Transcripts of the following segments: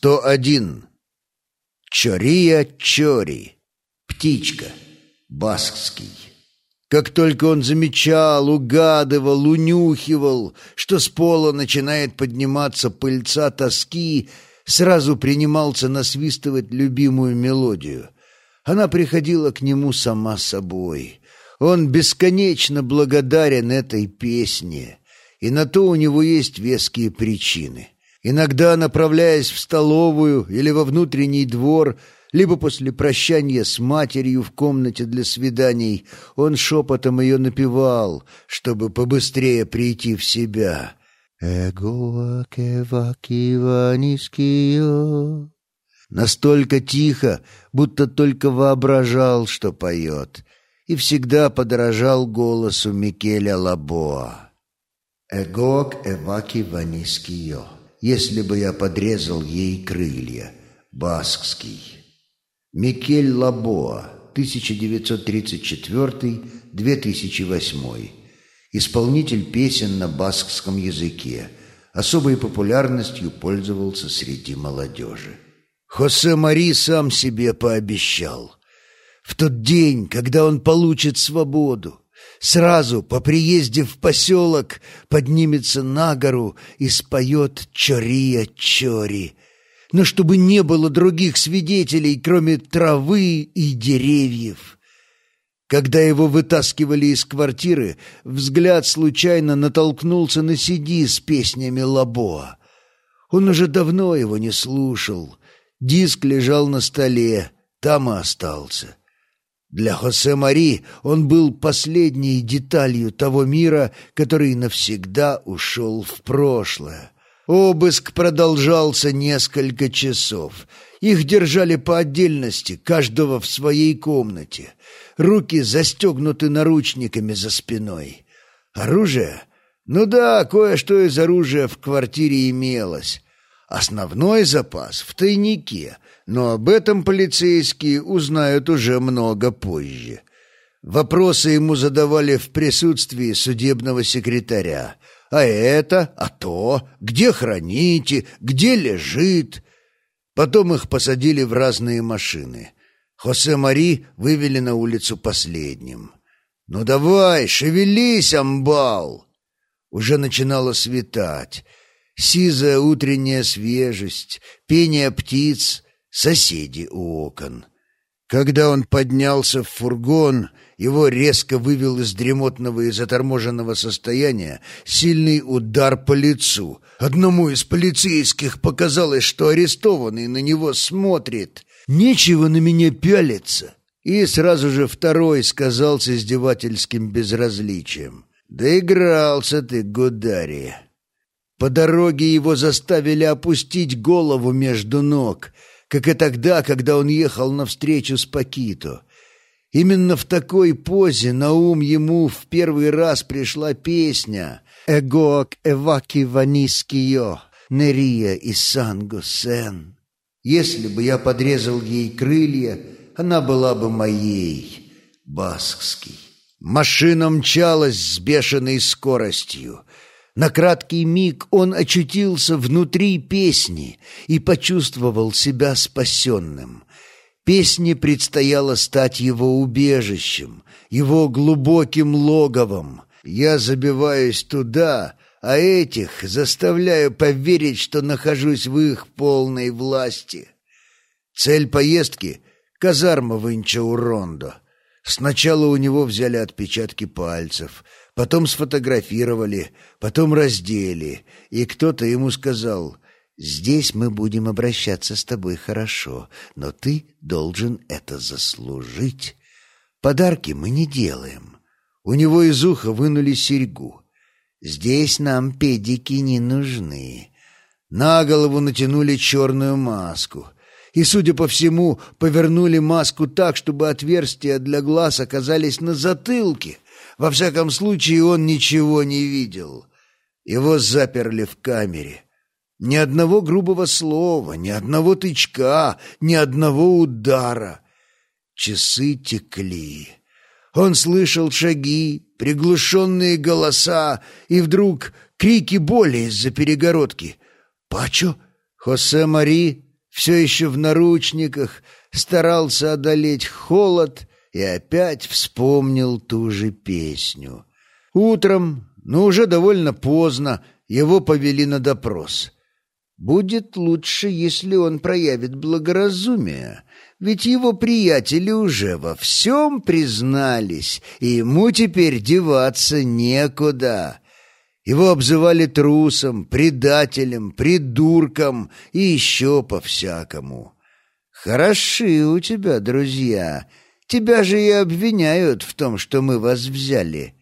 101. Чория Чори. Птичка. Баскский. Как только он замечал, угадывал, унюхивал, что с пола начинает подниматься пыльца тоски, сразу принимался насвистывать любимую мелодию. Она приходила к нему сама собой. Он бесконечно благодарен этой песне, и на то у него есть веские причины. Иногда, направляясь в столовую или во внутренний двор, либо после прощания с матерью в комнате для свиданий, он шепотом ее напевал, чтобы побыстрее прийти в себя. «Эго кева низкие». Настолько тихо, будто только воображал, что поет, и всегда подражал голосу Микеля Лабоа. «Эгок эваки ванискио» если бы я подрезал ей крылья. Баскский. Микель Лабоа, 1934-2008. Исполнитель песен на баскском языке. Особой популярностью пользовался среди молодежи. Хосе Мари сам себе пообещал. В тот день, когда он получит свободу, Сразу по приезде в поселок поднимется на гору и споет «Чория-чори», но чтобы не было других свидетелей, кроме травы и деревьев. Когда его вытаскивали из квартиры, взгляд случайно натолкнулся на Сиди с песнями Лабоа. Он уже давно его не слушал. Диск лежал на столе, там и остался. Для Хосе Мари он был последней деталью того мира, который навсегда ушел в прошлое. Обыск продолжался несколько часов. Их держали по отдельности, каждого в своей комнате. Руки застегнуты наручниками за спиной. Оружие? Ну да, кое-что из оружия в квартире имелось. Основной запас в тайнике — но об этом полицейские узнают уже много позже. Вопросы ему задавали в присутствии судебного секретаря. А это, а то, где храните, где лежит. Потом их посадили в разные машины. Хосе Мари вывели на улицу последним. «Ну давай, шевелись, амбал!» Уже начинало светать. Сизая утренняя свежесть, пение птиц — соседи у окон. Когда он поднялся в фургон, его резко вывел из дремотного и заторможенного состояния сильный удар по лицу. Одному из полицейских показалось, что арестованный на него смотрит. «Нечего на меня пялиться!» И сразу же второй сказал с издевательским безразличием. «Доигрался ты, Гудари!» По дороге его заставили опустить голову между ног — как и тогда, когда он ехал навстречу с Пакито. Именно в такой позе на ум ему в первый раз пришла песня «Эгоак эваки ванискио, нерия и сангу сен». Если бы я подрезал ей крылья, она была бы моей, баскский. Машина мчалась с бешеной скоростью. На краткий миг он очутился внутри песни и почувствовал себя спасенным. Песне предстояло стать его убежищем, его глубоким логовом. Я забиваюсь туда, а этих заставляю поверить, что нахожусь в их полной власти. Цель поездки — казарма в Инчаурондо. Сначала у него взяли отпечатки пальцев — Потом сфотографировали, потом раздели, и кто-то ему сказал, «Здесь мы будем обращаться с тобой хорошо, но ты должен это заслужить. Подарки мы не делаем». У него из уха вынули серьгу. «Здесь нам педики не нужны». На голову натянули черную маску — и, судя по всему, повернули маску так, чтобы отверстия для глаз оказались на затылке, во всяком случае, он ничего не видел. Его заперли в камере. Ни одного грубого слова, ни одного тычка, ни одного удара. Часы текли. Он слышал шаги, приглушенные голоса и вдруг крики боли из-за перегородки. «Пачо? Хосе Мари?» Все еще в наручниках, старался одолеть холод и опять вспомнил ту же песню. Утром, но уже довольно поздно, его повели на допрос. Будет лучше, если он проявит благоразумие, ведь его приятели уже во всем признались, и ему теперь деваться некуда. Его обзывали трусом, предателем, придурком и еще по-всякому. «Хороши у тебя друзья. Тебя же и обвиняют в том, что мы вас взяли».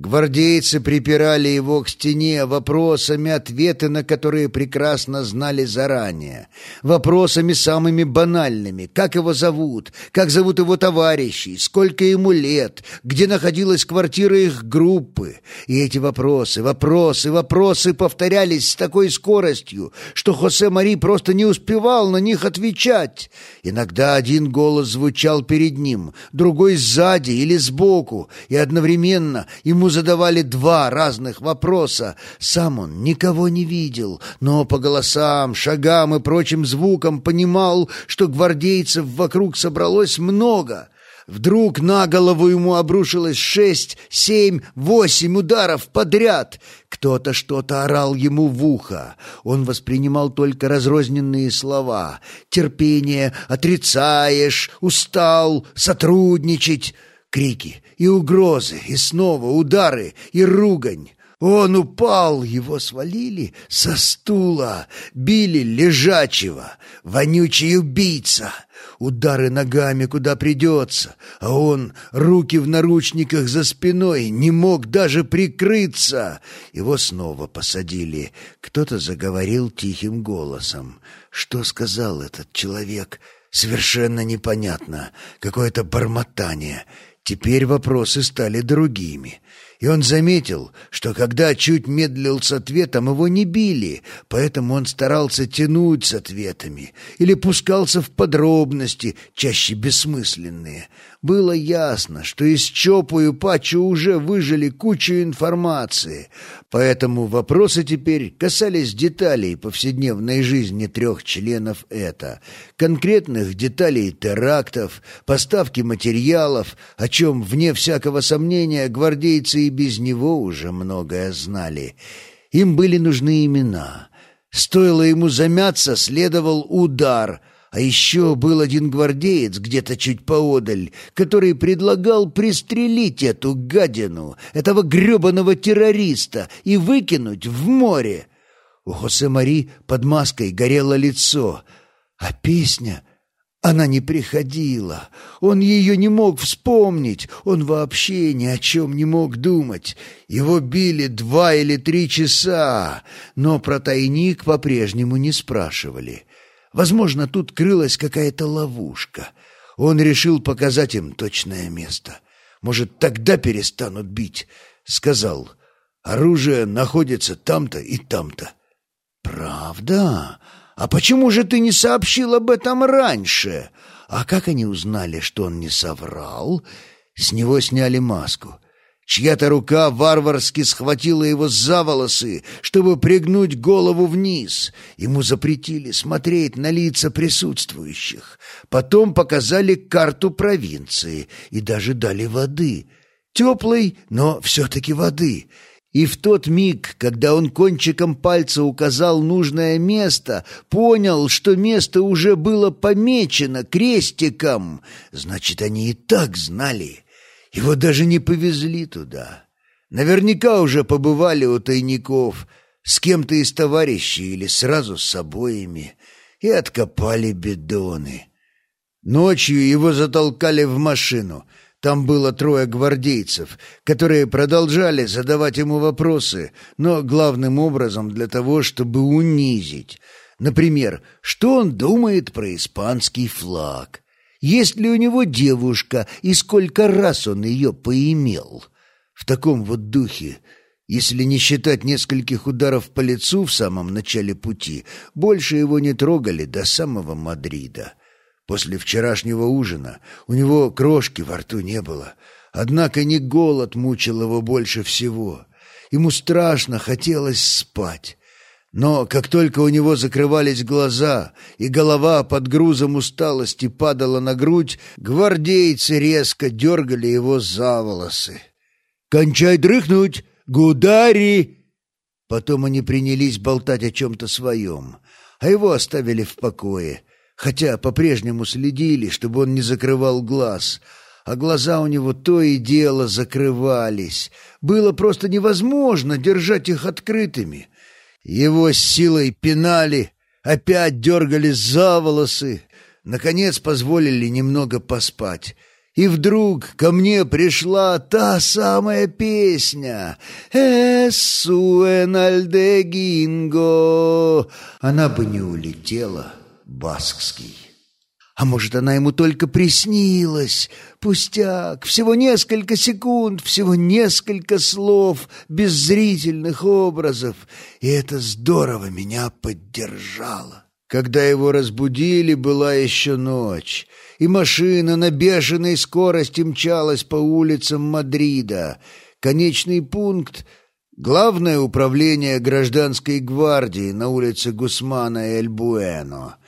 Гвардейцы припирали его к стене вопросами, ответы на которые прекрасно знали заранее. Вопросами самыми банальными. Как его зовут? Как зовут его товарищей? Сколько ему лет? Где находилась квартира их группы? И эти вопросы, вопросы, вопросы повторялись с такой скоростью, что Хосе Мари просто не успевал на них отвечать. Иногда один голос звучал перед ним, другой сзади или сбоку, и одновременно ему задавали два разных вопроса. Сам он никого не видел, но по голосам, шагам и прочим звукам понимал, что гвардейцев вокруг собралось много. Вдруг на голову ему обрушилось шесть, семь, восемь ударов подряд. Кто-то что-то орал ему в ухо. Он воспринимал только разрозненные слова. «Терпение», «отрицаешь», «устал», «сотрудничать». Крики и угрозы, и снова удары и ругань. Он упал, его свалили со стула, били лежачего, вонючий убийца. Удары ногами куда придется, а он, руки в наручниках за спиной, не мог даже прикрыться. Его снова посадили. Кто-то заговорил тихим голосом. Что сказал этот человек? Совершенно непонятно. Какое-то бормотание. Теперь вопросы стали другими и он заметил, что когда чуть медлил с ответом, его не били, поэтому он старался тянуть с ответами или пускался в подробности, чаще бессмысленные. Было ясно, что из Чопу и Пачу уже выжили кучу информации, поэтому вопросы теперь касались деталей повседневной жизни трех членов это, конкретных деталей терактов, поставки материалов, о чем, вне всякого сомнения, гвардейцы и без него уже многое знали. Им были нужны имена. Стоило ему замяться, следовал удар — а еще был один гвардеец где-то чуть поодаль, который предлагал пристрелить эту гадину, этого гребаного террориста, и выкинуть в море. У Хосе Мари под маской горело лицо, а песня она не приходила, он ее не мог вспомнить, он вообще ни о чем не мог думать. Его били два или три часа, но про тайник по-прежнему не спрашивали. Возможно, тут крылась какая-то ловушка. Он решил показать им точное место. Может, тогда перестанут бить. Сказал, оружие находится там-то и там-то. «Правда?» «А почему же ты не сообщил об этом раньше?» А как они узнали, что он не соврал? С него сняли маску. Чья-то рука варварски схватила его за волосы, чтобы пригнуть голову вниз. Ему запретили смотреть на лица присутствующих. Потом показали карту провинции и даже дали воды. Теплой, но все-таки воды — и в тот миг, когда он кончиком пальца указал нужное место, понял, что место уже было помечено крестиком. Значит, они и так знали. Его даже не повезли туда. Наверняка уже побывали у тайников с кем-то из товарищей или сразу с обоими и откопали бидоны. Ночью его затолкали в машину — там было трое гвардейцев, которые продолжали задавать ему вопросы, но главным образом для того, чтобы унизить. Например, что он думает про испанский флаг? Есть ли у него девушка и сколько раз он ее поимел? В таком вот духе, если не считать нескольких ударов по лицу в самом начале пути, больше его не трогали до самого Мадрида. После вчерашнего ужина у него крошки во рту не было. Однако не голод мучил его больше всего. Ему страшно хотелось спать. Но как только у него закрывались глаза и голова под грузом усталости падала на грудь, гвардейцы резко дергали его за волосы. «Кончай дрыхнуть! Гудари!» Потом они принялись болтать о чем-то своем, а его оставили в покое, хотя по-прежнему следили, чтобы он не закрывал глаз, а глаза у него то и дело закрывались. Было просто невозможно держать их открытыми — его силой пинали, опять дергали за волосы, наконец позволили немного поспать. И вдруг ко мне пришла та самая песня «Эссуэнальдегинго». Она бы не улетела, баскский. А может, она ему только приснилась? Пустяк, всего несколько секунд, всего несколько слов, без зрительных образов. И это здорово меня поддержало. Когда его разбудили, была еще ночь, и машина на бешеной скорости мчалась по улицам Мадрида. Конечный пункт — Главное управление гражданской гвардии на улице Гусмана Эль-Буэно —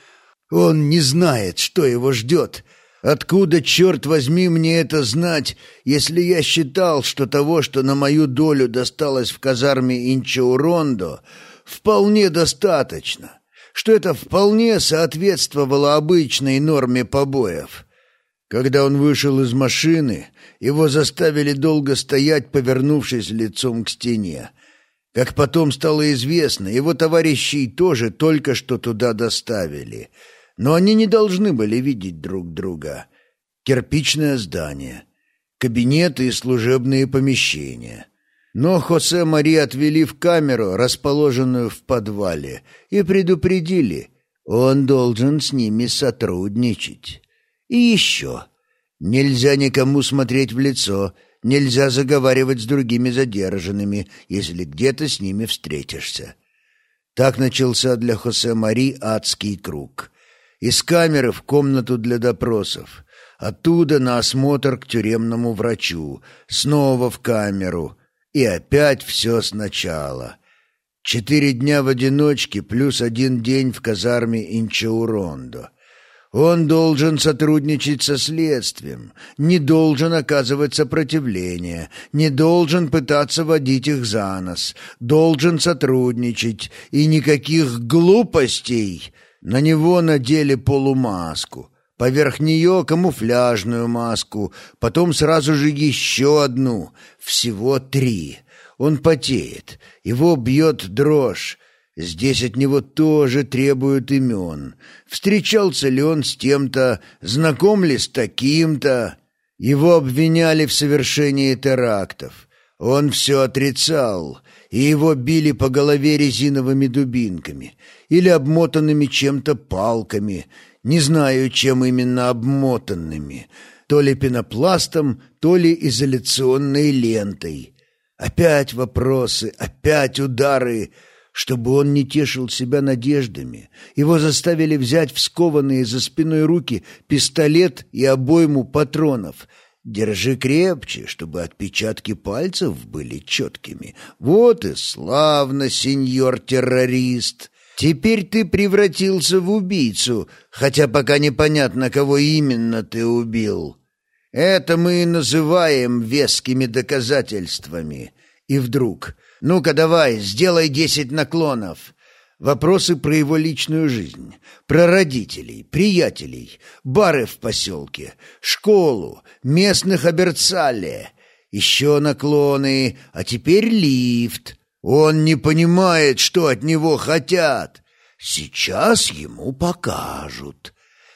он не знает, что его ждет. Откуда, черт возьми, мне это знать, если я считал, что того, что на мою долю досталось в казарме Инчаурондо, вполне достаточно, что это вполне соответствовало обычной норме побоев. Когда он вышел из машины, его заставили долго стоять, повернувшись лицом к стене. Как потом стало известно, его товарищей тоже только что туда доставили — но они не должны были видеть друг друга. Кирпичное здание, кабинеты и служебные помещения. Но Хосе Мари отвели в камеру, расположенную в подвале, и предупредили, он должен с ними сотрудничать. И еще. Нельзя никому смотреть в лицо, нельзя заговаривать с другими задержанными, если где-то с ними встретишься. Так начался для Хосе Мари адский круг. Из камеры в комнату для допросов. Оттуда на осмотр к тюремному врачу. Снова в камеру. И опять все сначала. Четыре дня в одиночке плюс один день в казарме Инчаурондо. Он должен сотрудничать со следствием, не должен оказывать сопротивление, не должен пытаться водить их за нос, должен сотрудничать, и никаких глупостей на него надели полумаску, поверх нее камуфляжную маску, потом сразу же еще одну, всего три. Он потеет, его бьет дрожь. Здесь от него тоже требуют имен. Встречался ли он с тем-то, знаком ли с таким-то? Его обвиняли в совершении терактов. Он все отрицал, и его били по голове резиновыми дубинками или обмотанными чем-то палками, не знаю, чем именно обмотанными, то ли пенопластом, то ли изоляционной лентой. Опять вопросы, опять удары, чтобы он не тешил себя надеждами. Его заставили взять в скованные за спиной руки пистолет и обойму патронов — Держи крепче, чтобы отпечатки пальцев были четкими. Вот и славно, сеньор-террорист. Теперь ты превратился в убийцу, хотя пока непонятно, кого именно ты убил. Это мы и называем вескими доказательствами. И вдруг, ну-ка давай, сделай десять наклонов. Вопросы про его личную жизнь, про родителей, приятелей, бары в поселке, школу, местных оберцале, еще наклоны, а теперь лифт. Он не понимает, что от него хотят. Сейчас ему покажут.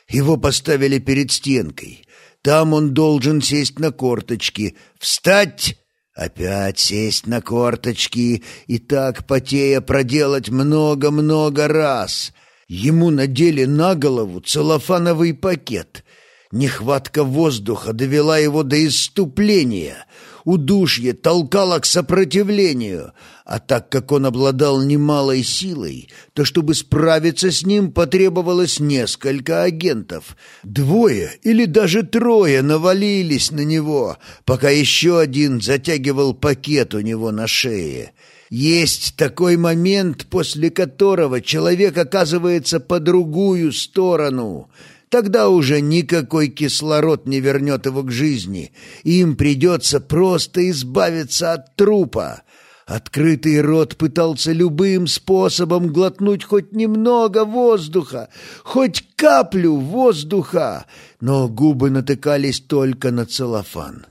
Его поставили перед стенкой. Там он должен сесть на корточки, встать Опять сесть на корточки и так, потея, проделать много-много раз. Ему надели на голову целлофановый пакет. Нехватка воздуха довела его до исступления удушье толкало к сопротивлению, а так как он обладал немалой силой, то чтобы справиться с ним потребовалось несколько агентов. Двое или даже трое навалились на него, пока еще один затягивал пакет у него на шее. Есть такой момент, после которого человек оказывается по другую сторону. Тогда уже никакой кислород не вернет его к жизни. Им придется просто избавиться от трупа. Открытый рот пытался любым способом глотнуть хоть немного воздуха, хоть каплю воздуха, но губы натыкались только на целлофан.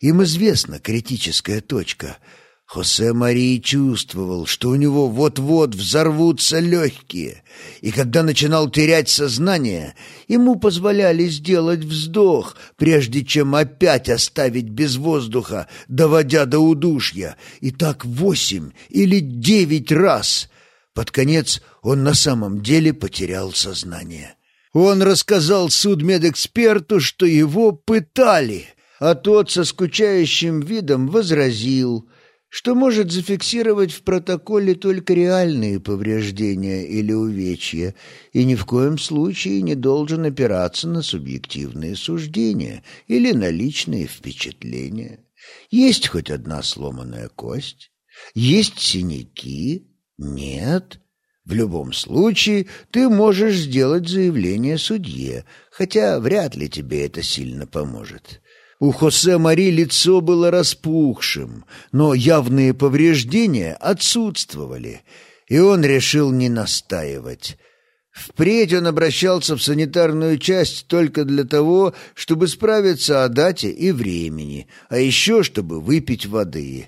Им известна критическая точка. Хосе Марии чувствовал, что у него вот-вот взорвутся легкие, и когда начинал терять сознание, ему позволяли сделать вздох, прежде чем опять оставить без воздуха, доводя до удушья, и так восемь или девять раз. Под конец он на самом деле потерял сознание. Он рассказал судмедэксперту, что его пытали — а тот со скучающим видом возразил, что может зафиксировать в протоколе только реальные повреждения или увечья и ни в коем случае не должен опираться на субъективные суждения или на личные впечатления. Есть хоть одна сломанная кость? Есть синяки? Нет. В любом случае ты можешь сделать заявление судье, хотя вряд ли тебе это сильно поможет. У Хосе Мари лицо было распухшим, но явные повреждения отсутствовали, и он решил не настаивать. Впредь он обращался в санитарную часть только для того, чтобы справиться о дате и времени, а еще чтобы выпить воды.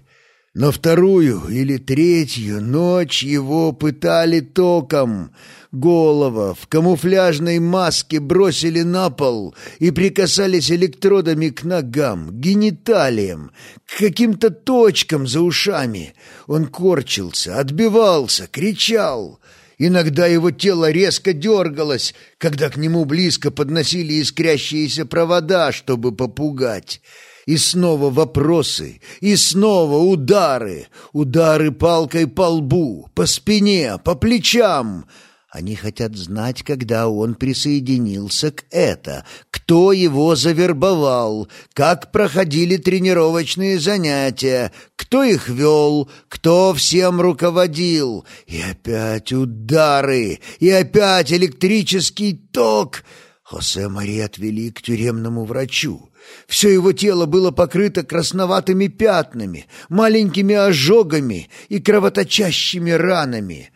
Но вторую или третью ночь его пытали током — Голова в камуфляжной маске бросили на пол и прикасались электродами к ногам, гениталиям, к каким-то точкам за ушами. Он корчился, отбивался, кричал. Иногда его тело резко дергалось, когда к нему близко подносили искрящиеся провода, чтобы попугать. И снова вопросы, и снова удары, удары палкой по лбу, по спине, по плечам — они хотят знать, когда он присоединился к это, кто его завербовал, как проходили тренировочные занятия, кто их вел, кто всем руководил. И опять удары, и опять электрический ток. Хосе Мари отвели к тюремному врачу. Все его тело было покрыто красноватыми пятнами, маленькими ожогами и кровоточащими ранами.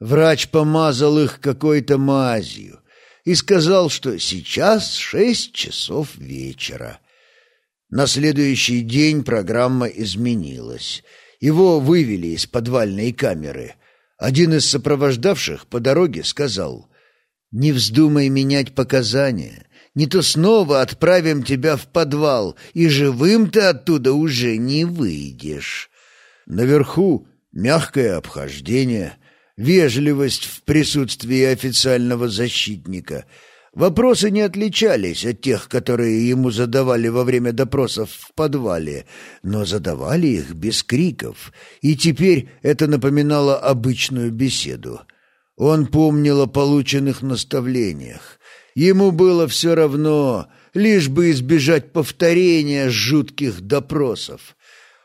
Врач помазал их какой-то мазью и сказал, что сейчас шесть часов вечера. На следующий день программа изменилась. Его вывели из подвальной камеры. Один из сопровождавших по дороге сказал, «Не вздумай менять показания, не то снова отправим тебя в подвал, и живым ты оттуда уже не выйдешь». Наверху мягкое обхождение — вежливость в присутствии официального защитника. Вопросы не отличались от тех, которые ему задавали во время допросов в подвале, но задавали их без криков, и теперь это напоминало обычную беседу. Он помнил о полученных наставлениях. Ему было все равно, лишь бы избежать повторения жутких допросов.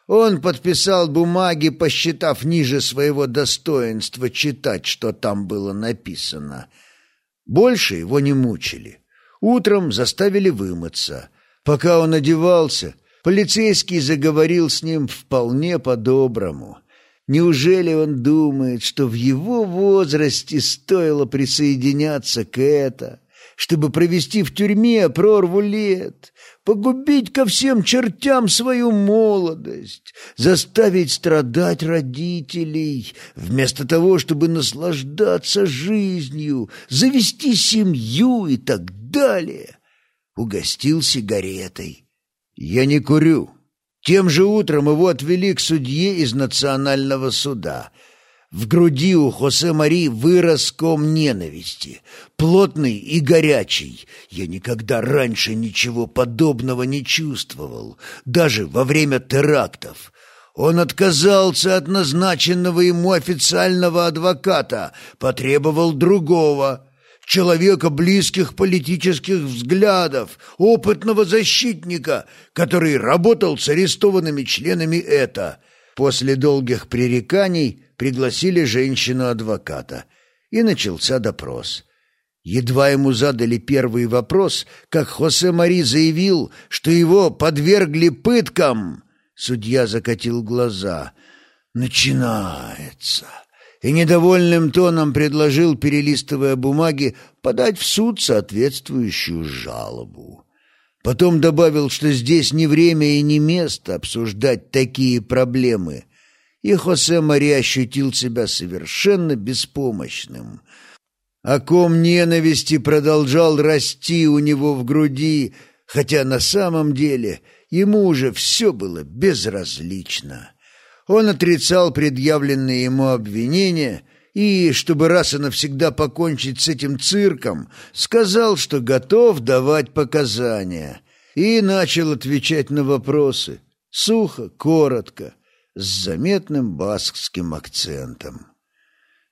Он подписал бумаги, посчитав ниже своего достоинства читать, что там было написано. Больше его не мучили. Утром заставили вымыться. Пока он одевался, полицейский заговорил с ним вполне по-доброму. Неужели он думает, что в его возрасте стоило присоединяться к это, чтобы провести в тюрьме прорву лет? погубить ко всем чертям свою молодость, заставить страдать родителей, вместо того, чтобы наслаждаться жизнью, завести семью и так далее. Угостил сигаретой. «Я не курю». Тем же утром его отвели к судье из национального суда — в груди у Хосе Мари вырос ком ненависти, плотный и горячий. Я никогда раньше ничего подобного не чувствовал, даже во время терактов. Он отказался от назначенного ему официального адвоката, потребовал другого, человека близких политических взглядов, опытного защитника, который работал с арестованными членами это – После долгих пререканий пригласили женщину-адвоката, и начался допрос. Едва ему задали первый вопрос, как Хосе Мари заявил, что его подвергли пыткам. Судья закатил глаза. «Начинается!» И недовольным тоном предложил, перелистывая бумаги, подать в суд соответствующую жалобу. Потом добавил, что здесь не время и не место обсуждать такие проблемы. И Хосе Мари ощутил себя совершенно беспомощным. А ком ненависти продолжал расти у него в груди, хотя на самом деле ему уже все было безразлично. Он отрицал предъявленные ему обвинения и, чтобы раз и навсегда покончить с этим цирком, сказал, что готов давать показания, и начал отвечать на вопросы, сухо, коротко, с заметным баскским акцентом.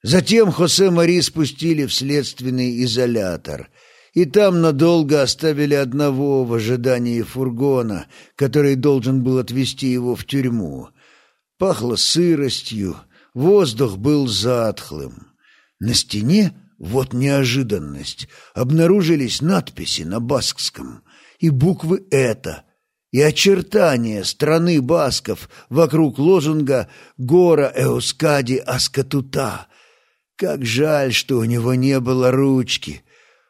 Затем Хосе Мари спустили в следственный изолятор, и там надолго оставили одного в ожидании фургона, который должен был отвезти его в тюрьму. Пахло сыростью, Воздух был затхлым. На стене, вот неожиданность, обнаружились надписи на баскском и буквы «это», и очертания страны басков вокруг лозунга «Гора Эускади Аскатута». Как жаль, что у него не было ручки.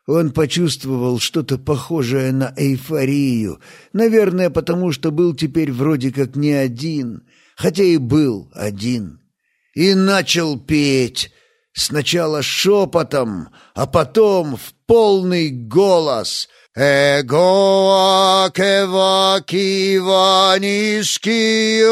Он почувствовал что-то похожее на эйфорию, наверное, потому что был теперь вроде как не один, хотя и был один и начал петь, сначала шепотом, а потом в полный голос אגוע כבקיבה נשקיו